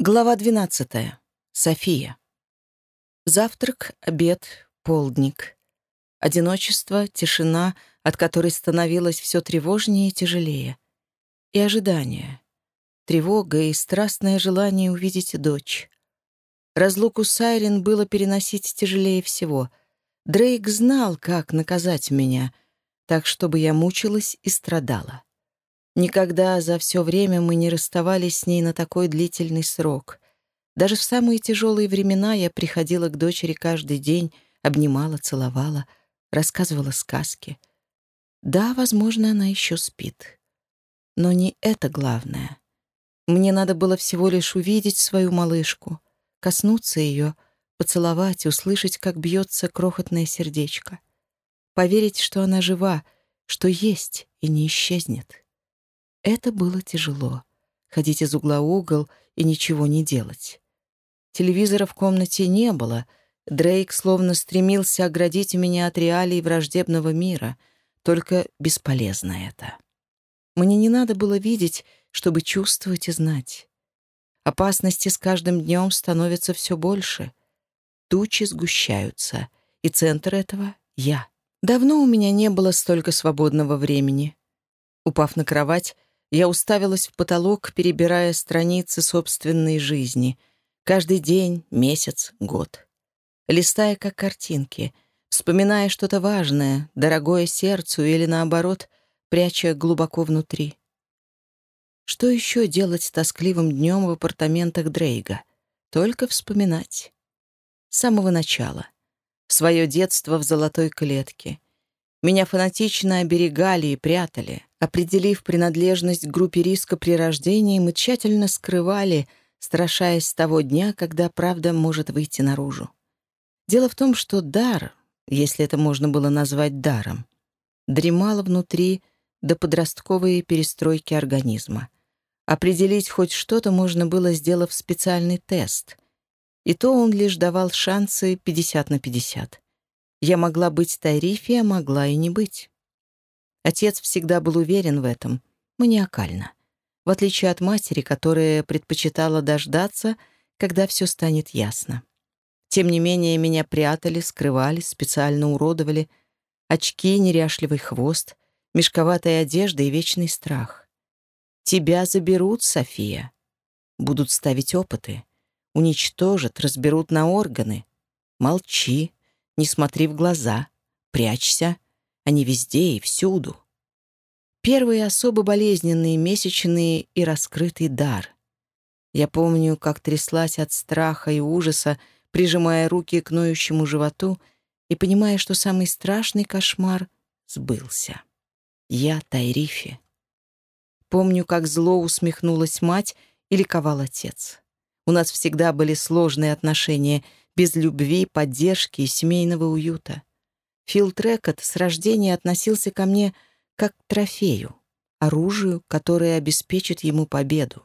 Глава 12. София. Завтрак, обед, полдник. Одиночество, тишина, от которой становилось все тревожнее и тяжелее. И ожидание. Тревога и страстное желание увидеть дочь. Разлуку с Айрин было переносить тяжелее всего. Дрейк знал, как наказать меня, так чтобы я мучилась и страдала. Никогда за все время мы не расставались с ней на такой длительный срок. Даже в самые тяжелые времена я приходила к дочери каждый день, обнимала, целовала, рассказывала сказки. Да, возможно, она еще спит. Но не это главное. Мне надо было всего лишь увидеть свою малышку, коснуться ее, поцеловать, услышать, как бьется крохотное сердечко. Поверить, что она жива, что есть и не исчезнет. Это было тяжело — ходить из угла в угол и ничего не делать. Телевизора в комнате не было. Дрейк словно стремился оградить меня от реалий враждебного мира. Только бесполезно это. Мне не надо было видеть, чтобы чувствовать и знать. Опасности с каждым днем становятся все больше. Тучи сгущаются, и центр этого — я. Давно у меня не было столько свободного времени. Упав на кровать, я уставилась в потолок, перебирая страницы собственной жизни. Каждый день, месяц, год. Листая как картинки, вспоминая что-то важное, дорогое сердцу или, наоборот, пряча глубоко внутри. Что еще делать тоскливым днем в апартаментах Дрейга? Только вспоминать. С самого начала. Свое детство в золотой клетке. Меня фанатично оберегали и прятали. Определив принадлежность к группе риска при рождении, мы тщательно скрывали, страшаясь того дня, когда правда может выйти наружу. Дело в том, что дар, если это можно было назвать даром, дремало внутри до подростковой перестройки организма. Определить хоть что-то можно было, сделав специальный тест. И то он лишь давал шансы 50 на 50. Я могла быть Тайрифи, а могла и не быть. Отец всегда был уверен в этом, маниакально. В отличие от матери, которая предпочитала дождаться, когда все станет ясно. Тем не менее, меня прятали, скрывали, специально уродовали. Очки, неряшливый хвост, мешковатая одежда и вечный страх. Тебя заберут, София. Будут ставить опыты. Уничтожат, разберут на органы. Молчи, не смотри в глаза, прячься — они везде и всюду. Первые особо болезненные месячные и раскрытый дар. Я помню, как тряслась от страха и ужаса, прижимая руки к ноющему животу и понимая, что самый страшный кошмар сбылся. Я Тайрифи. Помню, как зло усмехнулась мать и ликовал отец. У нас всегда были сложные отношения, без любви, поддержки и семейного уюта. Фил Трекот с рождения относился ко мне как к трофею, оружию, которое обеспечит ему победу.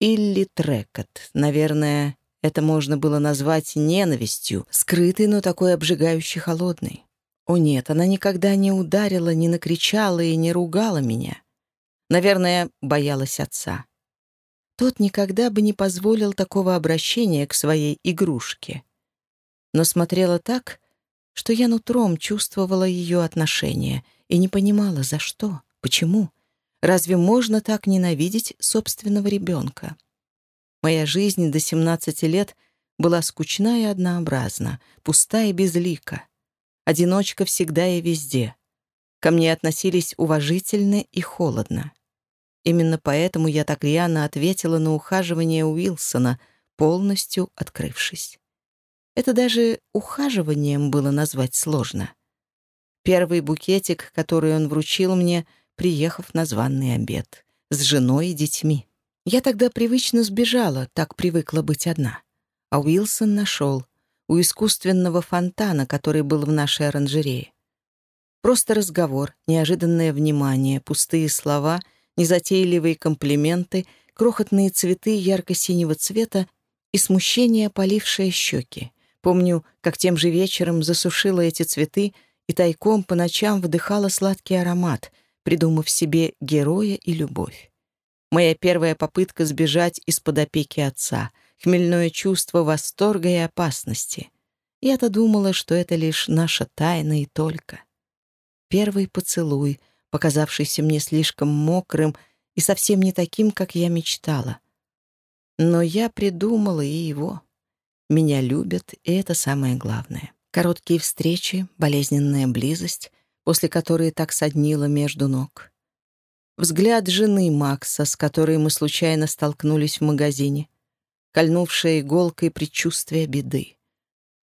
Илли Трекот, наверное, это можно было назвать ненавистью, скрытой, но такой обжигающей холодной. О нет, она никогда не ударила, не накричала и не ругала меня. Наверное, боялась отца. Тот никогда бы не позволил такого обращения к своей игрушке. Но смотрела так, что я нутром чувствовала ее отношение и не понимала, за что, почему. Разве можно так ненавидеть собственного ребенка? Моя жизнь до 17 лет была скучна и однообразна, пуста и безлика. Одиночка всегда и везде. Ко мне относились уважительно и холодно. Именно поэтому я так рьяно ответила на ухаживание Уилсона, полностью открывшись. Это даже ухаживанием было назвать сложно. Первый букетик, который он вручил мне, приехав на званный обед, с женой и детьми. Я тогда привычно сбежала, так привыкла быть одна. А Уилсон нашел у искусственного фонтана, который был в нашей оранжерее. Просто разговор, неожиданное внимание, пустые слова, незатейливые комплименты, крохотные цветы ярко-синего цвета и смущение, полившее щеки. Помню, как тем же вечером засушила эти цветы и тайком по ночам вдыхала сладкий аромат, придумав себе героя и любовь. Моя первая попытка сбежать из-под опеки отца, хмельное чувство восторга и опасности. Я-то думала, что это лишь наша тайна и только. Первый поцелуй, показавшийся мне слишком мокрым и совсем не таким, как я мечтала. Но я придумала и его. Меня любят, и это самое главное. Короткие встречи, болезненная близость, после которой так соднило между ног. Взгляд жены Макса, с которой мы случайно столкнулись в магазине, кольнувшая иголкой предчувствие беды.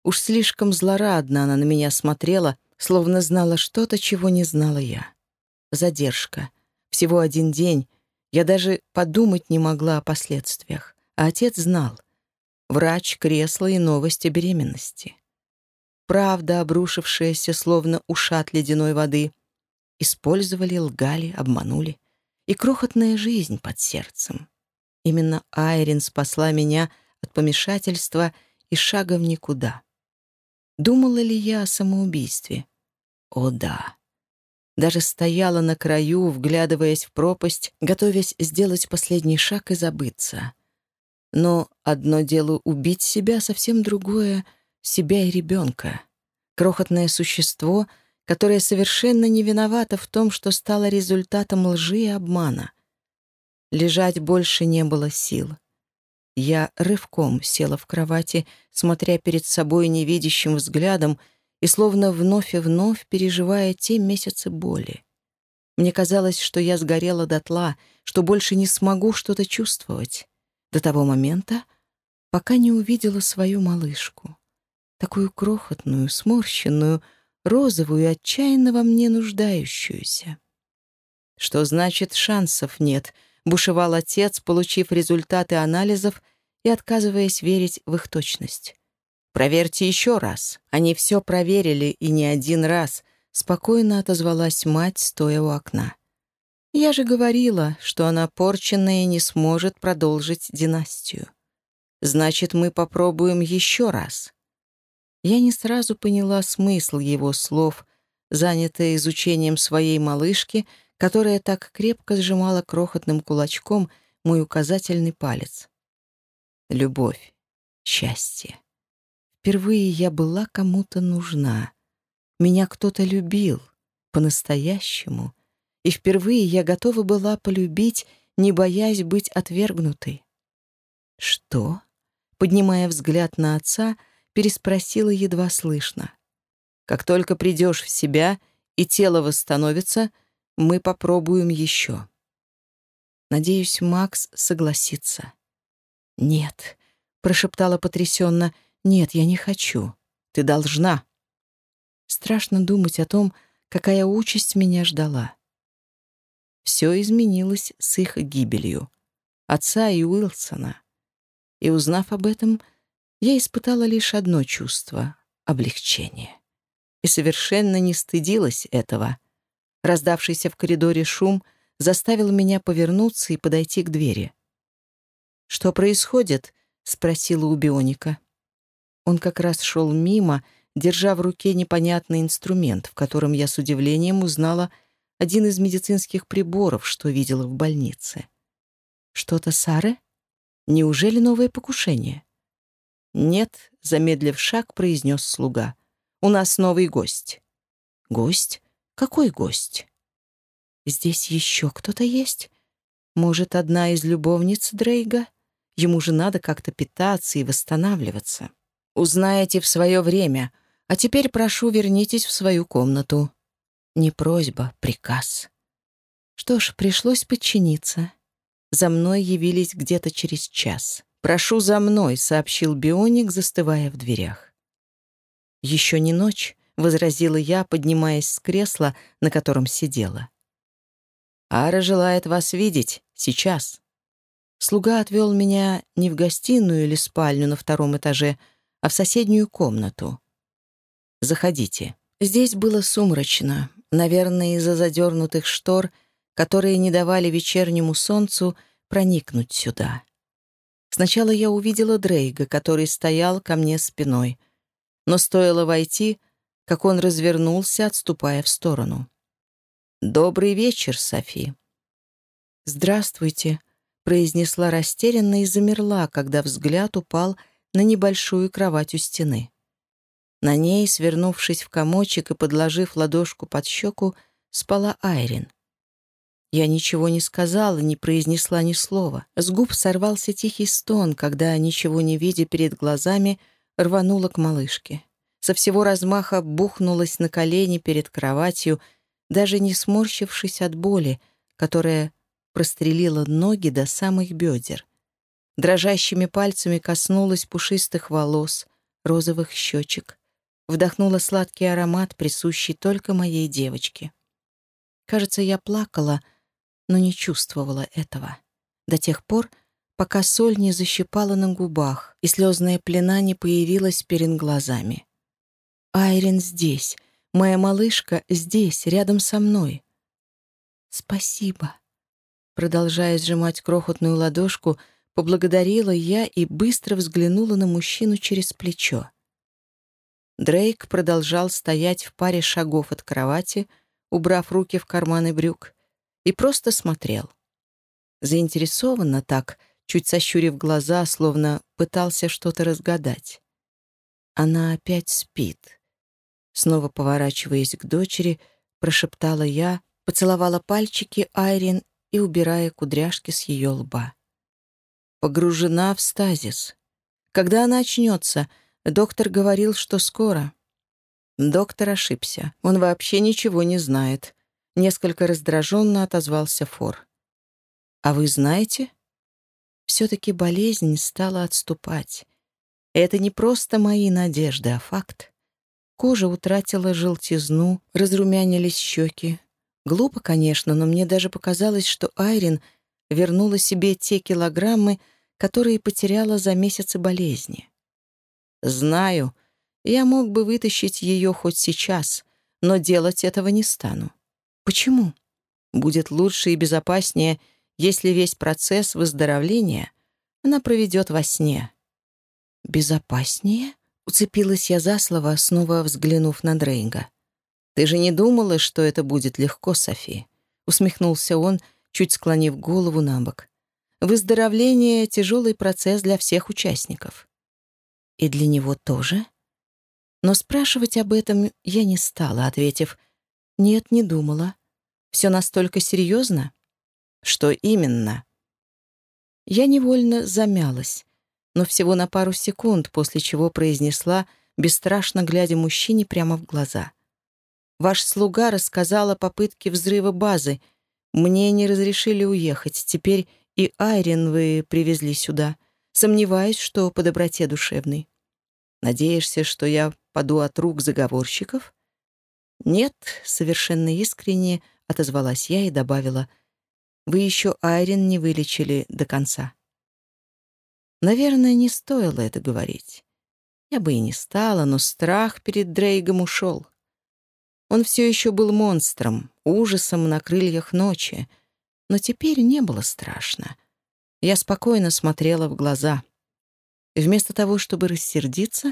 Уж слишком злорадно она на меня смотрела, словно знала что-то, чего не знала я. Задержка. Всего один день. Я даже подумать не могла о последствиях. А отец знал. Врач, кресло и новости беременности. Правда, обрушившаяся, словно ушат ледяной воды. Использовали, лгали, обманули и крохотная жизнь под сердцем. Именно Айрин спасла меня от помешательства и шага в никуда. Думала ли я о самоубийстве? О, да. Даже стояла на краю, вглядываясь в пропасть, готовясь сделать последний шаг и забыться. Но одно дело убить себя, совсем другое — себя и ребенка. Крохотное существо — которая совершенно не виновата в том, что стало результатом лжи и обмана. Лежать больше не было сил. Я рывком села в кровати, смотря перед собой невидящим взглядом и словно вновь и вновь переживая те месяцы боли. Мне казалось, что я сгорела дотла, что больше не смогу что-то чувствовать. До того момента, пока не увидела свою малышку. Такую крохотную, сморщенную, розовую, отчаянно во мне нуждающуюся. «Что значит шансов нет?» — бушевал отец, получив результаты анализов и отказываясь верить в их точность. «Проверьте еще раз. Они все проверили, и не один раз», — спокойно отозвалась мать, стоя у окна. «Я же говорила, что она порченная и не сможет продолжить династию. Значит, мы попробуем еще раз. Я не сразу поняла смысл его слов, занятая изучением своей малышки, которая так крепко сжимала крохотным кулачком мой указательный палец. Любовь, счастье. Впервые я была кому-то нужна. Меня кто-то любил, по-настоящему. И впервые я готова была полюбить, не боясь быть отвергнутой. «Что?» Поднимая взгляд на отца, — переспросила едва слышно. «Как только придешь в себя и тело восстановится, мы попробуем еще». Надеюсь, Макс согласится. «Нет», — прошептала потрясенно, — «нет, я не хочу. Ты должна». Страшно думать о том, какая участь меня ждала. Все изменилось с их гибелью. Отца и Уилсона. И, узнав об этом, — я испытала лишь одно чувство — облегчение. И совершенно не стыдилась этого. Раздавшийся в коридоре шум заставил меня повернуться и подойти к двери. «Что происходит?» — спросила у Бионика. Он как раз шел мимо, держа в руке непонятный инструмент, в котором я с удивлением узнала один из медицинских приборов, что видела в больнице. «Что-то, Сары? Неужели новое покушение?» «Нет», — замедлив шаг, произнес слуга. «У нас новый гость». «Гость? Какой гость?» «Здесь еще кто-то есть? Может, одна из любовниц Дрейга? Ему же надо как-то питаться и восстанавливаться. Узнаете в свое время. А теперь прошу, вернитесь в свою комнату». Не просьба, приказ. Что ж, пришлось подчиниться. За мной явились где-то через час. «Прошу за мной», — сообщил Бионик, застывая в дверях. «Еще не ночь», — возразила я, поднимаясь с кресла, на котором сидела. «Ара желает вас видеть. Сейчас». Слуга отвел меня не в гостиную или спальню на втором этаже, а в соседнюю комнату. «Заходите». Здесь было сумрачно, наверное, из-за задернутых штор, которые не давали вечернему солнцу проникнуть сюда. Сначала я увидела Дрейга, который стоял ко мне спиной. Но стоило войти, как он развернулся, отступая в сторону. «Добрый вечер, Софи». «Здравствуйте», произнесла растерянно и замерла, когда взгляд упал на небольшую кровать у стены. На ней, свернувшись в комочек и подложив ладошку под щеку, спала Айрин. Я ничего не сказала, не произнесла ни слова. С губ сорвался тихий стон, когда, ничего не видя перед глазами, рванула к малышке. Со всего размаха бухнулась на колени перед кроватью, даже не сморщившись от боли, которая прострелила ноги до самых бедер. Дрожащими пальцами коснулась пушистых волос, розовых щечек, вдохнула сладкий аромат, присущий только моей девочке. Кажется, я плакала, но не чувствовала этого. До тех пор, пока соль не защипала на губах, и слезная пелена не появилась перед глазами. Айрин здесь, моя малышка здесь, рядом со мной. «Спасибо», Продолжая сжимать крохотную ладошку, поблагодарила я и быстро взглянула на мужчину через плечо. Дрейк продолжал стоять в паре шагов от кровати, убрав руки в карманы брюк, и просто смотрел. Заинтересованно так, чуть сощурив глаза, словно пытался что-то разгадать. Она опять спит. Снова поворачиваясь к дочери, прошептала я, поцеловала пальчики Айрин и убирая кудряшки с ее лба. Погружена в стазис. Когда она очнется, доктор говорил, что скоро. Доктор ошибся. Он вообще ничего не знает. Несколько раздраженно отозвался Фор. «А вы знаете?» Все-таки болезнь стала отступать. Это не просто мои надежды, а факт. Кожа утратила желтизну, разрумянились щеки, Глупо, конечно, но мне даже показалось, что Айрин вернула себе те килограммы, которые потеряла за месяцы болезни. Знаю, я мог бы вытащить ее хоть сейчас, но делать этого не стану. Почему? Будет лучше и безопаснее, если весь процесс выздоровления она проведет во сне. «Безопаснее?» — уцепилась я за слово, снова взглянув на Дрейга. «Ты же не думала, что это будет легко, Софи?» — усмехнулся он, чуть склонив голову на бок. «Выздоровление — тяжелый процесс для всех участников». «И для него тоже?» Но спрашивать об этом я не стала, ответив, «Нет, не думала. Все настолько серьезно?» «Что именно?» Я невольно замялась, но всего на пару секунд, после чего произнесла, бесстрашно глядя мужчине прямо в глаза. Ваш слуга рассказал о попытке взрыва базы. Мне не разрешили уехать. Теперь и Айрин вы привезли сюда. Сомневаюсь, что по доброте душевной. Надеешься, что я паду от рук заговорщиков? Нет, совершенно искренне отозвалась я и добавила. Вы еще Айрин не вылечили до конца. Наверное, не стоило это говорить. Я бы и не стала, но страх перед Дрейгом ушел. Он все еще был монстром, ужасом на крыльях ночи. Но теперь не было страшно. Я спокойно смотрела в глаза. Вместо того, чтобы рассердиться,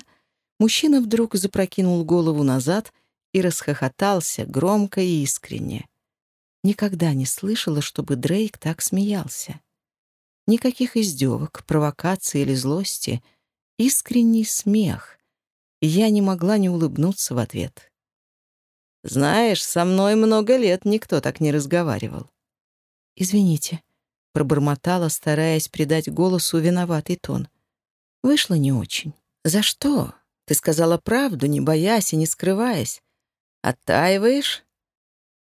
мужчина вдруг запрокинул голову назад и расхохотался громко и искренне. Никогда не слышала, чтобы Дрейк так смеялся. Никаких издевок, провокаций или злости. Искренний смех. я не могла не улыбнуться в ответ. Знаешь, со мной много лет никто так не разговаривал. Извините, пробормотала, стараясь придать голосу виноватый тон. Вышло не очень. За что? Ты сказала правду, не боясь и не скрываясь. Оттаиваешь?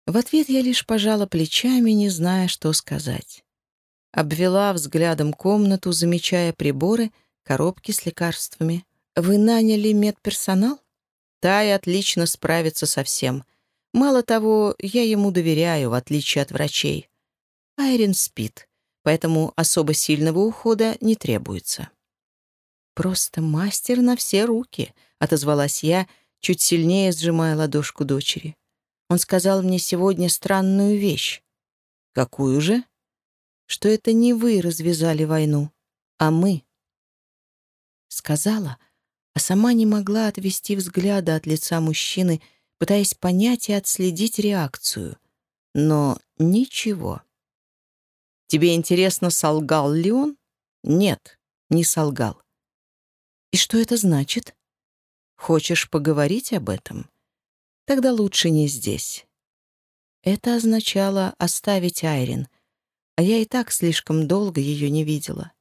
В ответ я лишь пожала плечами, не зная, что сказать. Обвела взглядом комнату, замечая приборы, коробки с лекарствами. «Вы наняли медперсонал?» Тай отлично справится со всем. Мало того, я ему доверяю, в отличие от врачей. Айрин спит, поэтому особо сильного ухода не требуется. «Просто мастер на все руки», — отозвалась я, чуть сильнее сжимая ладошку дочери. Он сказал мне сегодня странную вещь. «Какую же?» «Что это не вы развязали войну, а мы». Сказала, а сама не могла отвести взгляда от лица мужчины, пытаясь понять и отследить реакцию. Но ничего. Тебе интересно, солгал ли он? Нет, не солгал. И что это значит? Хочешь поговорить об этом? Тогда лучше не здесь. Это означало оставить Айрин, а я и так слишком долго ее не видела.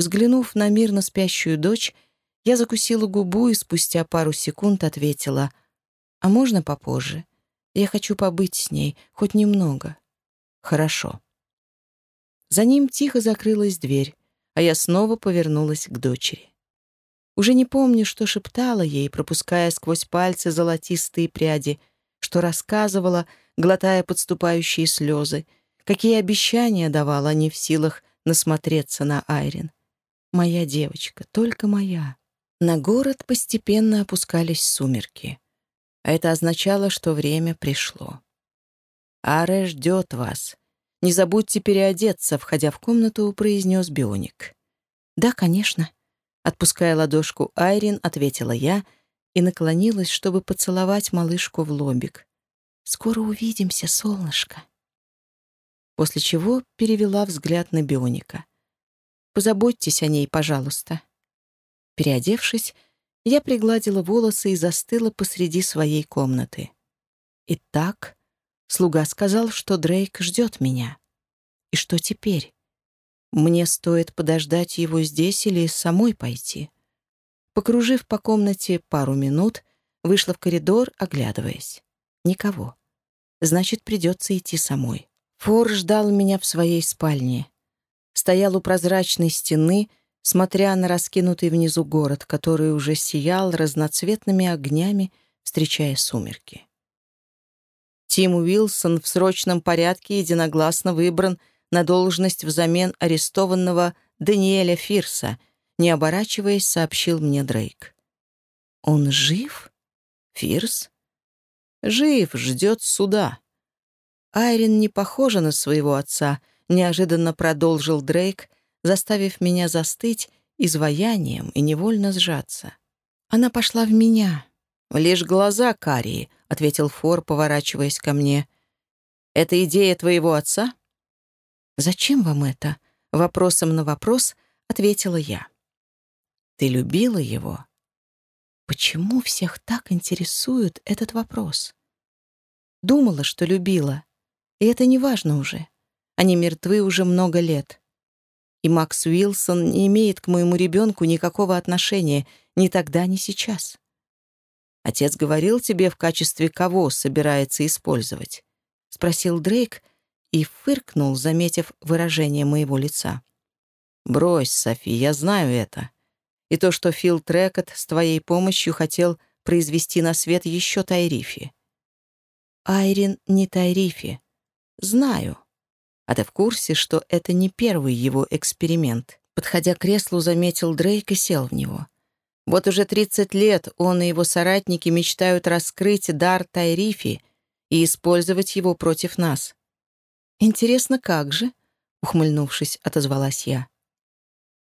Взглянув на мирно спящую дочь, я закусила губу и спустя пару секунд ответила, «А можно попозже? Я хочу побыть с ней, хоть немного». «Хорошо». За ним тихо закрылась дверь, а я снова повернулась к дочери. Уже не помню, что шептала ей, пропуская сквозь пальцы золотистые пряди, что рассказывала, глотая подступающие слезы, какие обещания давала, не в силах насмотреться на Айрин. Моя девочка, только моя. На город постепенно опускались сумерки. А это означало, что время пришло. «Аре ждет вас. Не забудьте переодеться», — входя в комнату, произнес Бионик. «Да, конечно». Отпуская ладошку Айрин, ответила я и наклонилась, чтобы поцеловать малышку в лобик. «Скоро увидимся, солнышко». После чего перевела взгляд на Бионика. «Позаботьтесь о ней, пожалуйста». Переодевшись, я пригладила волосы и застыла посреди своей комнаты. Итак, слуга сказал, что Дрейк ждет меня. И что теперь? Мне стоит подождать его здесь или самой пойти? Покружив по комнате пару минут, вышла в коридор, оглядываясь. Никого. Значит, придется идти самой. Фор ждал меня в своей спальне. Стоял у прозрачной стены, смотря на раскинутый внизу город, который уже сиял разноцветными огнями, встречая сумерки. Тим Уилсон в срочном порядке единогласно выбран на должность взамен арестованного Даниэля Фирса, не оборачиваясь, сообщил мне Дрейк. «Он жив? Фирс?» «Жив, ждет суда». Айрин не похожа на своего отца, неожиданно продолжил Дрейк, заставив меня застыть изваянием и невольно сжаться. Она пошла в меня. «Лишь глаза карие», — ответил Фор, поворачиваясь ко мне. «Это идея твоего отца?» «Зачем вам это?» — вопросом на вопрос ответила я. «Ты любила его?» Почему всех так интересует этот вопрос? Думала, что любила. И это не важно уже. Они мертвы уже много лет. И Макс Уилсон не имеет к моему ребенку никакого отношения ни тогда, ни сейчас. Отец говорил тебе, в качестве кого собирается использовать? Спросил Дрейк и фыркнул, заметив выражение моего лица. «Брось, Софи, я знаю это. И то, что Фил Трекот с твоей помощью хотел произвести на свет еще Тайрифи». «Айрин не Тайрифи. Знаю. А ты в курсе, что это не первый его эксперимент?» Подходя к креслу, заметил Дрейк и сел в него. Вот уже 30 лет он и его соратники мечтают раскрыть дар Тайрифи и использовать его против нас. «Интересно, как же?» — ухмыльнувшись, отозвалась я.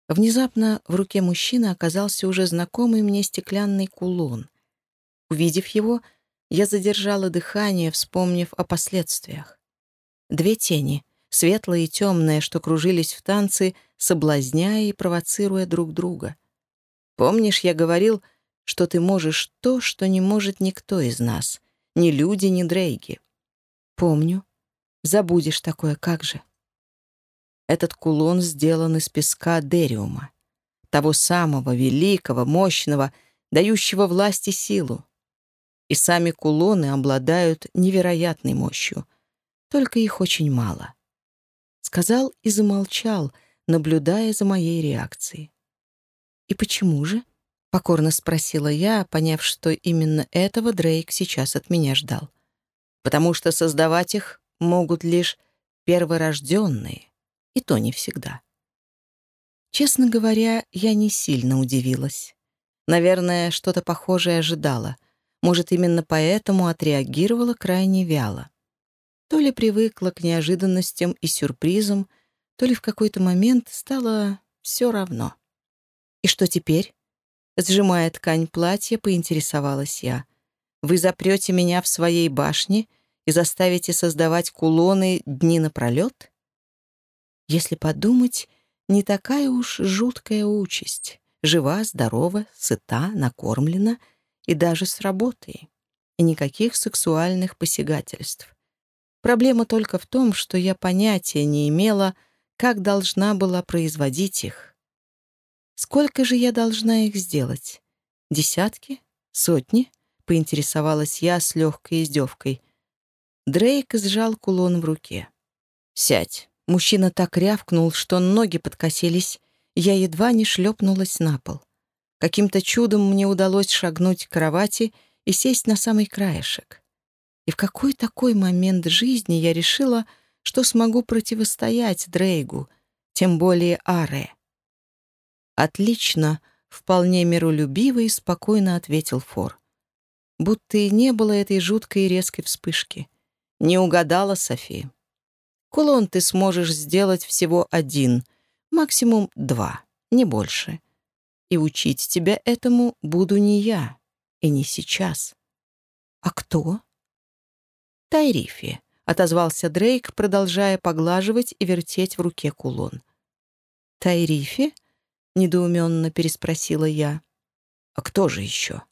Внезапно в руке мужчины оказался уже знакомый мне стеклянный кулон. Увидев его, я задержала дыхание, вспомнив о последствиях. Две тени, светлая и темная, что кружились в танце, соблазняя и провоцируя друг друга. Помнишь, я говорил, что ты можешь то, что не может никто из нас, ни люди, ни Дрейги? Помню. Забудешь такое, как же? Этот кулон сделан из песка дериума, того самого великого, мощного, дающего власти силу. И сами кулоны обладают невероятной мощью, только их очень мало. Сказал и замолчал, наблюдая за моей реакцией. «И почему же?» — покорно спросила я, поняв, что именно этого Дрейк сейчас от меня ждал. «Потому что создавать их могут лишь перворожденные, и то не всегда. Честно говоря, я не сильно удивилась. Наверное, что-то похожее ожидала. Может, именно поэтому отреагировала крайне вяло. То ли привыкла к неожиданностям и сюрпризам, то ли в какой-то момент стало все равно. «И что теперь?» Сжимая ткань платья, поинтересовалась я. «Вы запрете меня в своей башне и заставите создавать кулоны дни напролет? Если подумать, не такая уж жуткая участь. Жива, здорова, сыта, накормлена и даже с работой. И никаких сексуальных посягательств. Проблема только в том, что я понятия не имела, как должна была производить их. Сколько же я должна их сделать? Десятки? Сотни? Поинтересовалась я с легкой издевкой. Дрейк сжал кулон в руке. «Сядь». Мужчина так рявкнул, что ноги подкосились, я едва не шлепнулась на пол. Каким-то чудом мне удалось шагнуть к кровати и сесть на самый краешек. И в какой такой момент жизни я решила, что смогу противостоять Дрейгу, тем более Аре. «Отлично», — вполне миролюбиво и спокойно ответил Фор. Будто и не было этой жуткой и резкой вспышки. Не угадала Софи. Кулон ты сможешь сделать всего один, максимум два, не больше. И учить тебя этому буду не я, и не сейчас. А кто? Тайрифи, отозвался Дрейк, продолжая поглаживать и вертеть в руке кулон. Тайрифи? недоуменно переспросила я. А кто же еще?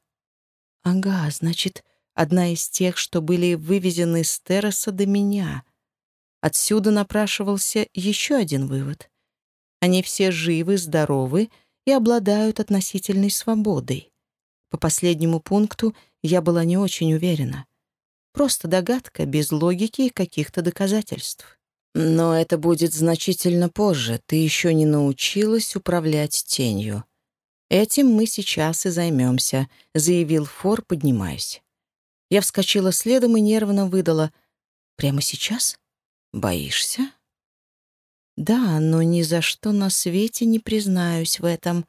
Ага, значит, одна из тех, что были вывезены с терраса до меня — Отсюда напрашивался еще один вывод. Они все живы, здоровы и обладают относительной свободой. По последнему пункту я была не очень уверена. Просто догадка, без логики и каких-то доказательств. Но это будет значительно позже. Ты еще не научилась управлять тенью. Этим мы сейчас и займемся, заявил Фор, поднимаясь. Я вскочила следом и нервно выдала. Прямо сейчас? Боишься? Да, но ни за что на свете не признаюсь в этом.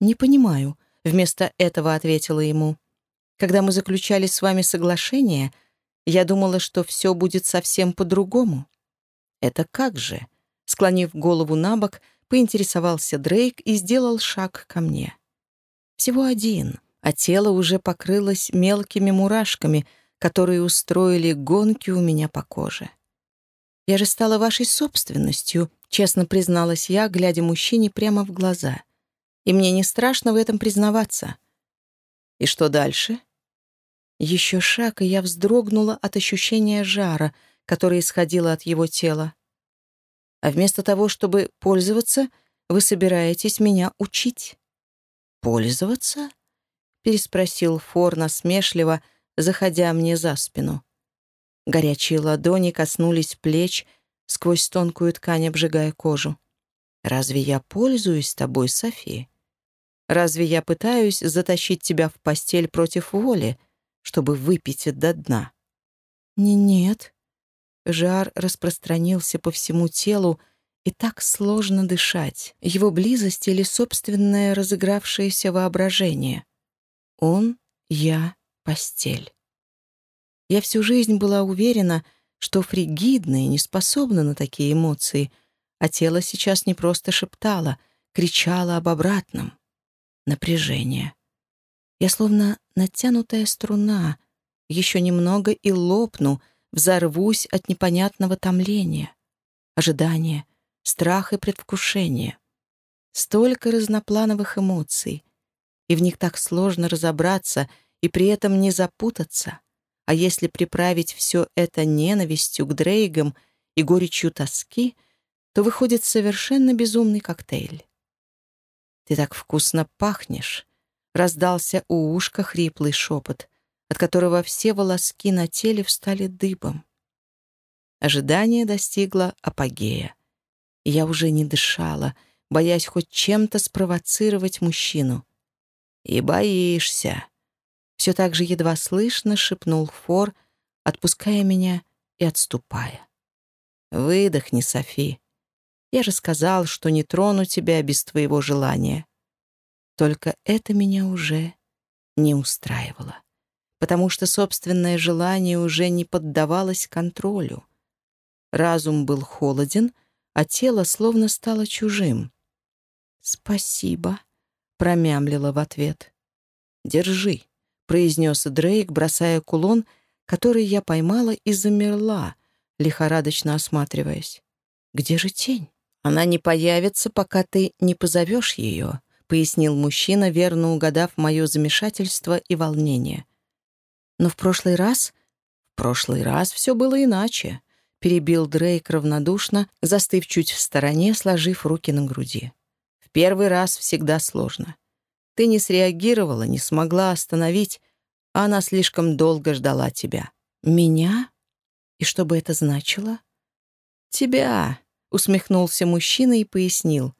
Не понимаю, вместо этого ответила ему. Когда мы заключали с вами соглашение, я думала, что все будет совсем по-другому. Это как же? Склонив голову на бок, поинтересовался Дрейк и сделал шаг ко мне. Всего один, а тело уже покрылось мелкими мурашками, которые устроили гонки у меня по коже. Я же стала вашей собственностью», — честно призналась я, глядя мужчине прямо в глаза. «И мне не страшно в этом признаваться». «И что дальше?» Еще шаг, и я вздрогнула от ощущения жара, которое исходило от его тела. «А вместо того, чтобы пользоваться, вы собираетесь меня учить?» «Пользоваться?» — переспросил Фор насмешливо, заходя мне за спину. Горячие ладони коснулись плеч, сквозь тонкую ткань обжигая кожу. «Разве я пользуюсь тобой, Софи? Разве я пытаюсь затащить тебя в постель против воли, чтобы выпить до дна?» «Не нет». Жар распространился по всему телу, и так сложно дышать. Его близость или собственное разыгравшееся воображение. Он, я, постель. Я всю жизнь была уверена, что фригидная не способна на такие эмоции, а тело сейчас не просто шептало, кричало об обратном. Напряжение. Я словно натянутая струна, еще немного и лопну, взорвусь от непонятного томления, ожидания, страха и предвкушения. Столько разноплановых эмоций, и в них так сложно разобраться и при этом не запутаться — а если приправить все это ненавистью к Дрейгам и горечью тоски, то выходит совершенно безумный коктейль. «Ты так вкусно пахнешь!» — раздался у ушка хриплый шепот, от которого все волоски на теле встали дыбом. Ожидание достигло апогея. Я уже не дышала, боясь хоть чем-то спровоцировать мужчину. «И боишься!» все так же едва слышно шепнул Фор, отпуская меня и отступая. «Выдохни, Софи. Я же сказал, что не трону тебя без твоего желания. Только это меня уже не устраивало, потому что собственное желание уже не поддавалось контролю. Разум был холоден, а тело словно стало чужим. «Спасибо», — промямлила в ответ. «Держи», произнес Дрейк, бросая кулон, который я поймала и замерла, лихорадочно осматриваясь. Где же тень? Она не появится, пока ты не позовешь ее, пояснил мужчина, верно угадав мое замешательство и волнение. Но в прошлый раз... В прошлый раз все было иначе, перебил Дрейк равнодушно, застыв чуть в стороне, сложив руки на груди. В первый раз всегда сложно. Ты не среагировала, не смогла остановить, а она слишком долго ждала тебя. Меня? И что бы это значило? Тебя, усмехнулся мужчина и пояснил.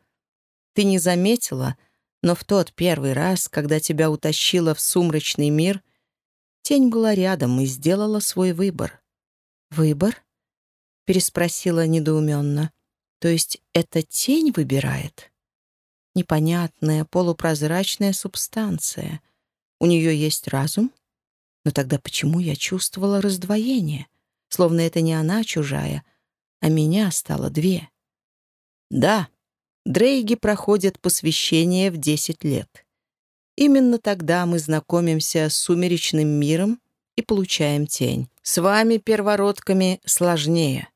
Ты не заметила, но в тот первый раз, когда тебя утащила в сумрачный мир, тень была рядом и сделала свой выбор. Выбор? переспросила недоуменно. То есть это тень выбирает? Непонятная, полупрозрачная субстанция. У нее есть разум? Но тогда почему я чувствовала раздвоение? Словно это не она чужая, а меня стало две. Да, Дрейги проходят посвящение в 10 лет. Именно тогда мы знакомимся с сумеречным миром и получаем тень. С вами, первородками, сложнее.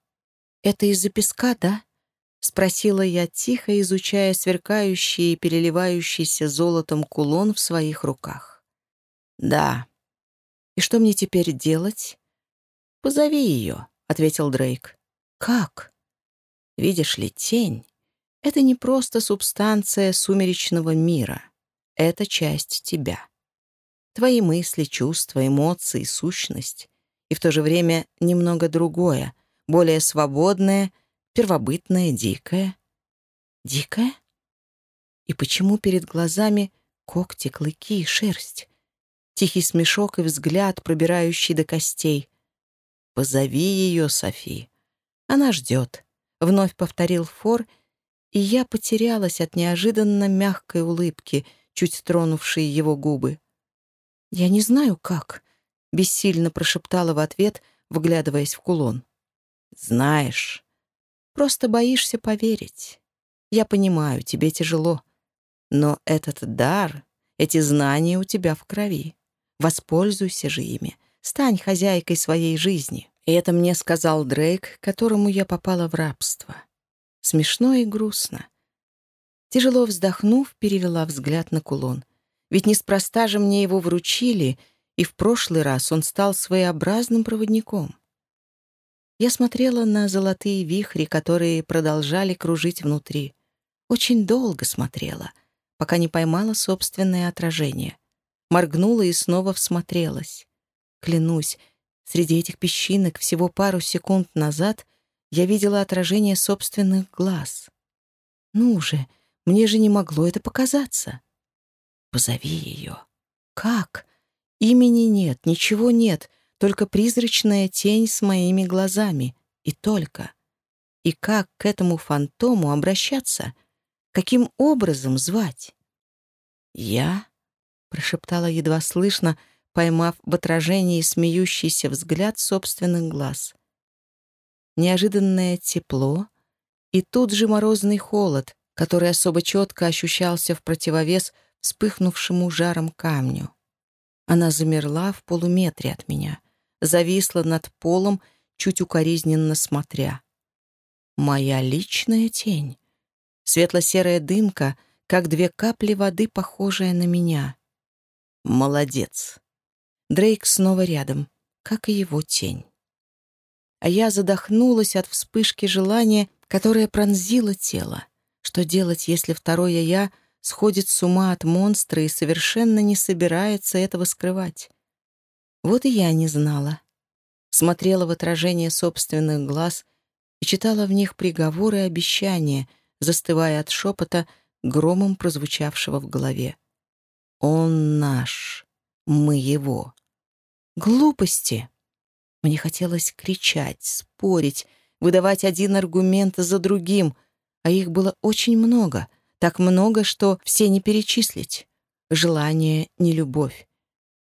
«Это из-за песка, да?» — спросила я тихо, изучая сверкающий и переливающийся золотом кулон в своих руках. «Да», и что мне теперь делать? Позови ее, ответил Дрейк. Как? Видишь ли, тень — это не просто субстанция сумеречного мира. Это часть тебя. Твои мысли, чувства, эмоции, сущность. И в то же время немного другое, более свободное, первобытное, дикое. Дикое? И почему перед глазами когти, клыки и шерсть? тихий смешок и взгляд, пробирающий до костей. «Позови ее, Софи. Она ждет», — вновь повторил Фор, и я потерялась от неожиданно мягкой улыбки, чуть тронувшей его губы. «Я не знаю, как», — бессильно прошептала в ответ, вглядываясь в кулон. «Знаешь, просто боишься поверить. Я понимаю, тебе тяжело, но этот дар, эти знания у тебя в крови. Воспользуйся же ими. Стань хозяйкой своей жизни. И это мне сказал Дрейк, которому я попала в рабство. Смешно и грустно. Тяжело вздохнув, перевела взгляд на кулон. Ведь неспроста же мне его вручили, и в прошлый раз он стал своеобразным проводником. Я смотрела на золотые вихри, которые продолжали кружить внутри. Очень долго смотрела, пока не поймала собственное отражение — моргнула и снова всмотрелась. Клянусь, среди этих песчинок всего пару секунд назад я видела отражение собственных глаз. Ну же, мне же не могло это показаться. Позови ее. Как? Имени нет, ничего нет, только призрачная тень с моими глазами. И только. И как к этому фантому обращаться? Каким образом звать? Я прошептала едва слышно, поймав в отражении смеющийся взгляд собственных глаз. Неожиданное тепло и тут же морозный холод, который особо четко ощущался в противовес вспыхнувшему жаром камню. Она замерла в полуметре от меня, зависла над полом, чуть укоризненно смотря. Моя личная тень. Светло-серая дымка, как две капли воды, похожая на меня. Молодец. Дрейк снова рядом, как и его тень. А я задохнулась от вспышки желания, которое пронзило тело. Что делать, если второе «я» сходит с ума от монстра и совершенно не собирается этого скрывать? Вот и я не знала. Смотрела в отражение собственных глаз и читала в них приговоры и обещания, застывая от шепота, громом прозвучавшего в голове. Он наш. Мы его. Глупости. Мне хотелось кричать, спорить, выдавать один аргумент за другим, а их было очень много, так много, что все не перечислить. Желание — не любовь.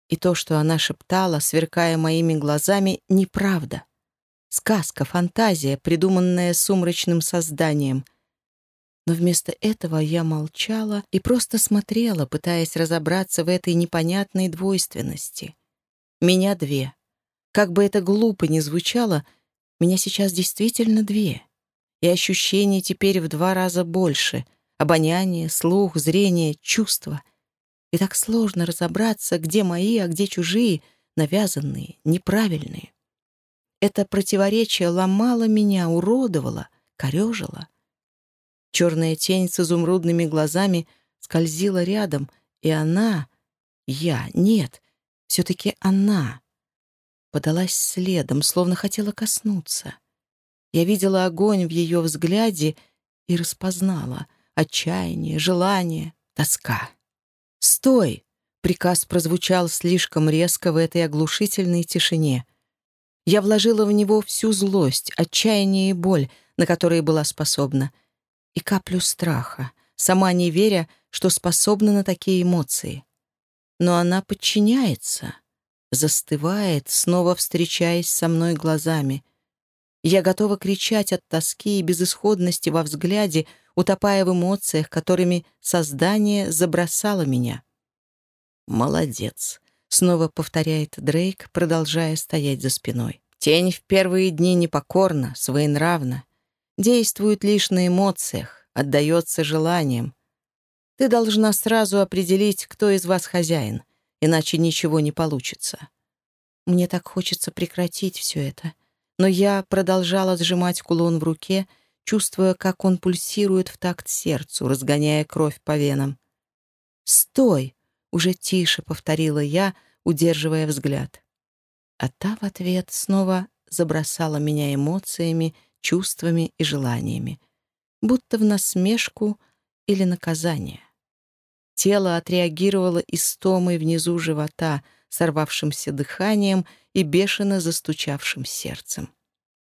И то, что она шептала, сверкая моими глазами, — неправда. Сказка, фантазия, придуманная сумрачным созданием — но вместо этого я молчала и просто смотрела, пытаясь разобраться в этой непонятной двойственности. Меня две. Как бы это глупо ни звучало, меня сейчас действительно две. И ощущений теперь в два раза больше. Обоняние, слух, зрение, чувства. И так сложно разобраться, где мои, а где чужие, навязанные, неправильные. Это противоречие ломало меня, уродовало, корежило. Черная тень с изумрудными глазами скользила рядом, и она, я, нет, все-таки она, подалась следом, словно хотела коснуться. Я видела огонь в ее взгляде и распознала отчаяние, желание, тоска. «Стой!» — приказ прозвучал слишком резко в этой оглушительной тишине. Я вложила в него всю злость, отчаяние и боль, на которые была способна, и каплю страха, сама не веря, что способна на такие эмоции. Но она подчиняется, застывает, снова встречаясь со мной глазами. Я готова кричать от тоски и безысходности во взгляде, утопая в эмоциях, которыми создание забросало меня. «Молодец», — снова повторяет Дрейк, продолжая стоять за спиной. «Тень в первые дни непокорна, своенравна, действует лишь на эмоциях, отдается желаниям. Ты должна сразу определить, кто из вас хозяин, иначе ничего не получится. Мне так хочется прекратить все это. Но я продолжала сжимать кулон в руке, чувствуя, как он пульсирует в такт сердцу, разгоняя кровь по венам. «Стой!» — уже тише повторила я, удерживая взгляд. А та в ответ снова забросала меня эмоциями, чувствами и желаниями, будто в насмешку или наказание. Тело отреагировало истомой внизу живота, сорвавшимся дыханием и бешено застучавшим сердцем.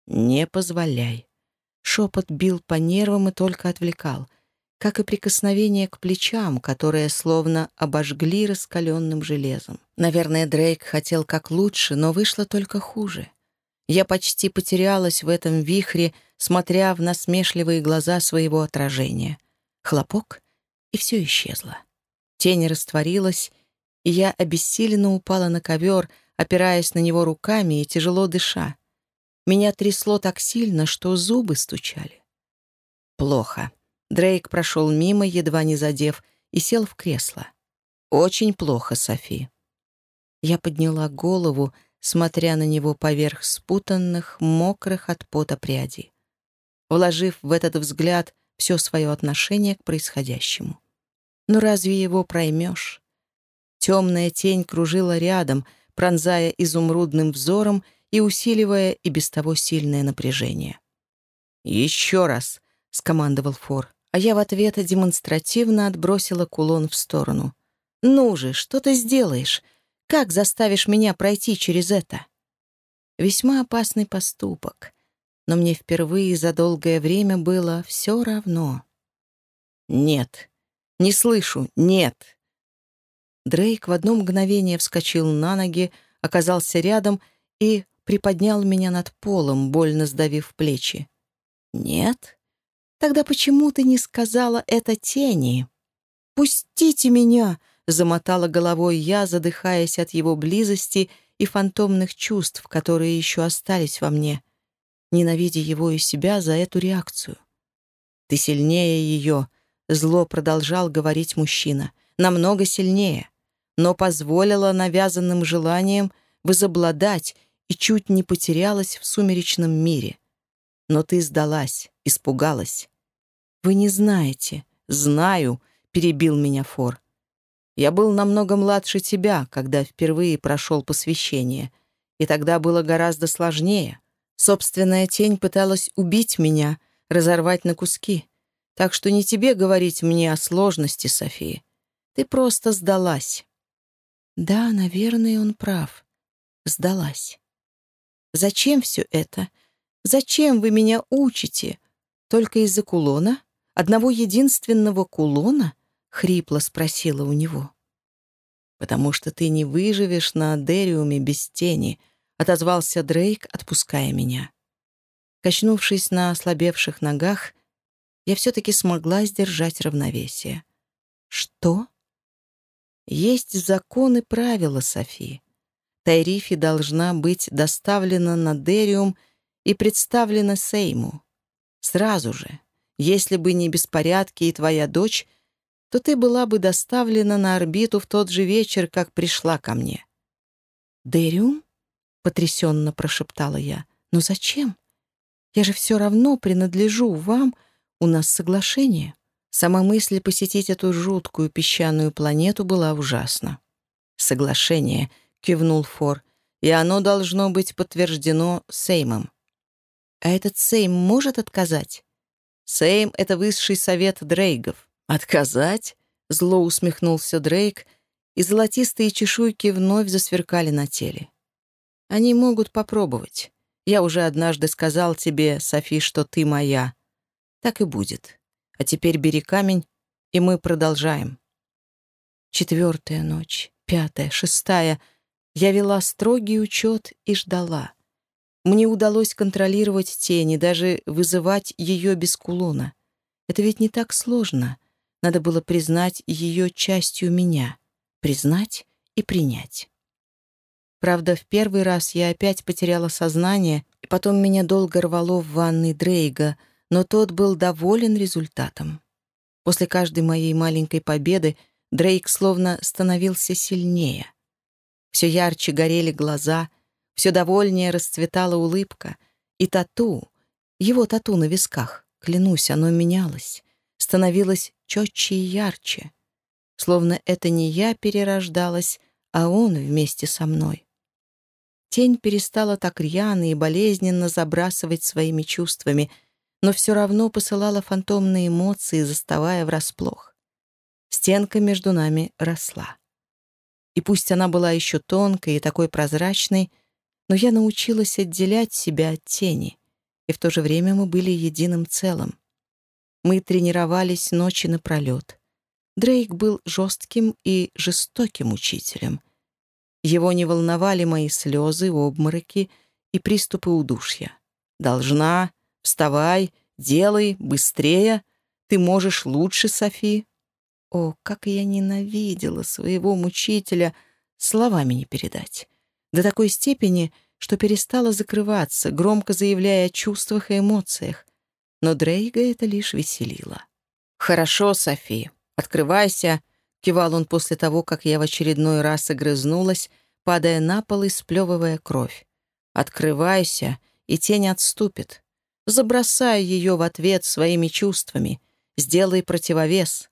«Не позволяй». Шепот бил по нервам и только отвлекал, как и прикосновение к плечам, которые словно обожгли раскаленным железом. Наверное, Дрейк хотел как лучше, но вышло только хуже. Я почти потерялась в этом вихре, смотря в насмешливые глаза своего отражения. Хлопок, и все исчезло. Тень растворилась, и я обессиленно упала на ковер, опираясь на него руками и тяжело дыша. Меня трясло так сильно, что зубы стучали. Плохо. Дрейк прошел мимо, едва не задев, и сел в кресло. «Очень плохо, Софи». Я подняла голову, смотря на него поверх спутанных, мокрых от пота прядей, вложив в этот взгляд все свое отношение к происходящему. Но разве его проймешь? Темная тень кружила рядом, пронзая изумрудным взором и усиливая и без того сильное напряжение. «Еще раз!» — скомандовал Фор, а я в ответ демонстративно отбросила кулон в сторону. «Ну же, что ты сделаешь? Как заставишь меня пройти через это? Весьма опасный поступок, но мне впервые за долгое время было все равно. Нет, не слышу, нет. Дрейк в одно мгновение вскочил на ноги, оказался рядом и приподнял меня над полом, больно сдавив плечи. «Нет? Тогда почему ты не сказала это тени?» «Пустите меня!» Замотала головой я, задыхаясь от его близости и фантомных чувств, которые еще остались во мне, ненавидя его и себя за эту реакцию. «Ты сильнее ее», — зло продолжал говорить мужчина, — «намного сильнее, но позволила навязанным желаниям возобладать и чуть не потерялась в сумеречном мире. Но ты сдалась, испугалась». «Вы не знаете». «Знаю», — перебил меня Фор. Я был намного младше тебя, когда впервые прошел посвящение, и тогда было гораздо сложнее. Собственная тень пыталась убить меня, разорвать на куски. Так что не тебе говорить мне о сложности, София. Ты просто сдалась. Да, наверное, он прав. Сдалась. Зачем все это? Зачем вы меня учите? Только из-за кулона? Одного единственного кулона? — хрипло спросила у него. «Потому что ты не выживешь на Адериуме без тени», — отозвался Дрейк, отпуская меня. Качнувшись на ослабевших ногах, я все-таки смогла сдержать равновесие. «Что?» «Есть законы правила, Софи. Тайрифи должна быть доставлена на Дериум и представлена Сейму. Сразу же. Если бы не беспорядки и твоя дочь, то ты была бы доставлена на орбиту в тот же вечер, как пришла ко мне». «Дэриум?» — потрясенно прошептала я. «Но зачем? Я же все равно принадлежу вам. У нас соглашение». Сама мысль посетить эту жуткую песчаную планету была ужасна. «Соглашение», — кивнул Фор, «и оно должно быть подтверждено Сеймом». «А этот Сейм может отказать?» «Сейм — это высший совет Дрейгов». «Отказать?» — зло усмехнулся Дрейк, и золотистые чешуйки вновь засверкали на теле. «Они могут попробовать. Я уже однажды сказал тебе, Софи, что ты моя. Так и будет. А теперь бери камень, и мы продолжаем». Четвертая ночь, пятая, шестая. Я вела строгий учет и ждала. Мне удалось контролировать тени, даже вызывать ее без кулона. Это ведь не так сложно. Надо было признать ее частью меня. Признать и принять. Правда, в первый раз я опять потеряла сознание, и потом меня долго рвало в ванной Дрейга, но тот был доволен результатом. После каждой моей маленькой победы Дрейк словно становился сильнее. Все ярче горели глаза, все довольнее расцветала улыбка, и тату, его тату на висках, клянусь, оно менялось, становилось четче и ярче, словно это не я перерождалась, а он вместе со мной. Тень перестала так рьяно и болезненно забрасывать своими чувствами, но все равно посылала фантомные эмоции, заставая врасплох. Стенка между нами росла. И пусть она была еще тонкой и такой прозрачной, но я научилась отделять себя от тени, и в то же время мы были единым целым. Мы тренировались ночи напролет. Дрейк был жестким и жестоким учителем. Его не волновали мои слезы, обмороки и приступы удушья. «Должна, вставай, делай, быстрее, ты можешь лучше, Софи». О, как я ненавидела своего мучителя, словами не передать. До такой степени, что перестала закрываться, громко заявляя о чувствах и эмоциях. Но Дрейга это лишь веселило. «Хорошо, Софи, открывайся», — кивал он после того, как я в очередной раз огрызнулась, падая на пол и сплевывая кровь. «Открывайся, и тень отступит. Забросай ее в ответ своими чувствами. Сделай противовес.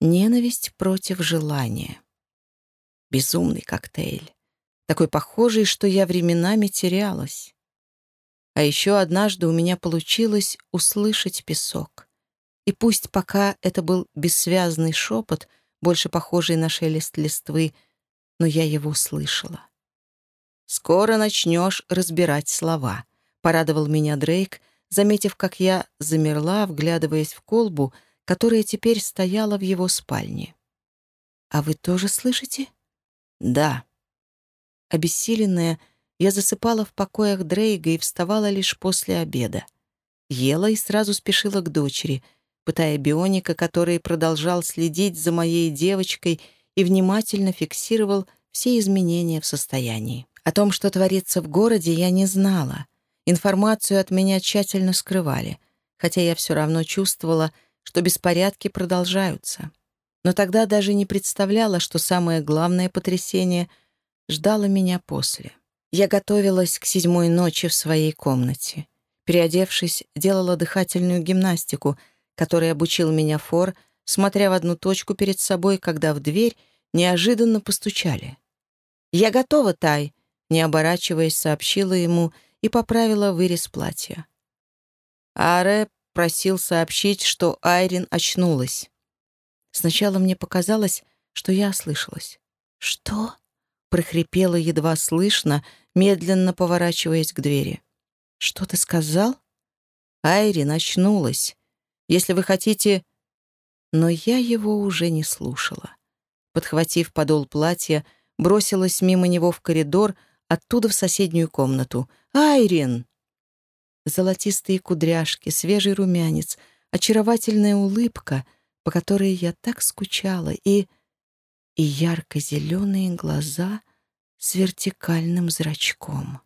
Ненависть против желания. Безумный коктейль. Такой похожий, что я временами терялась. А еще однажды у меня получилось услышать песок. И пусть пока это был бессвязный шепот, больше похожий на шелест листвы, но я его слышала. «Скоро начнешь разбирать слова», — порадовал меня Дрейк, заметив, как я замерла, вглядываясь в колбу — которая теперь стояла в его спальне. «А вы тоже слышите?» «Да». Обессиленная, я засыпала в покоях Дрейга и вставала лишь после обеда. Ела и сразу спешила к дочери, пытая бионика, который продолжал следить за моей девочкой и внимательно фиксировал все изменения в состоянии. О том, что творится в городе, я не знала. Информацию от меня тщательно скрывали, хотя я все равно чувствовала, что беспорядки продолжаются. Но тогда даже не представляла, что самое главное потрясение ждало меня после. Я готовилась к седьмой ночи в своей комнате. Переодевшись, делала дыхательную гимнастику, которой обучил меня Фор, смотря в одну точку перед собой, когда в дверь неожиданно постучали. «Я готова, Тай!» — не оборачиваясь, сообщила ему и поправила вырез платья. Аре просил сообщить, что Айрин очнулась. Сначала мне показалось, что я ослышалась. «Что?» — прохрипела едва слышно, медленно поворачиваясь к двери. «Что ты сказал?» Айрин очнулась. «Если вы хотите...» Но я его уже не слушала. Подхватив подол платья, бросилась мимо него в коридор, оттуда в соседнюю комнату. «Айрин!» золотистые кудряшки, свежий румянец, очаровательная улыбка, по которой я так скучала, и... и ярко-зеленые глаза с вертикальным зрачком.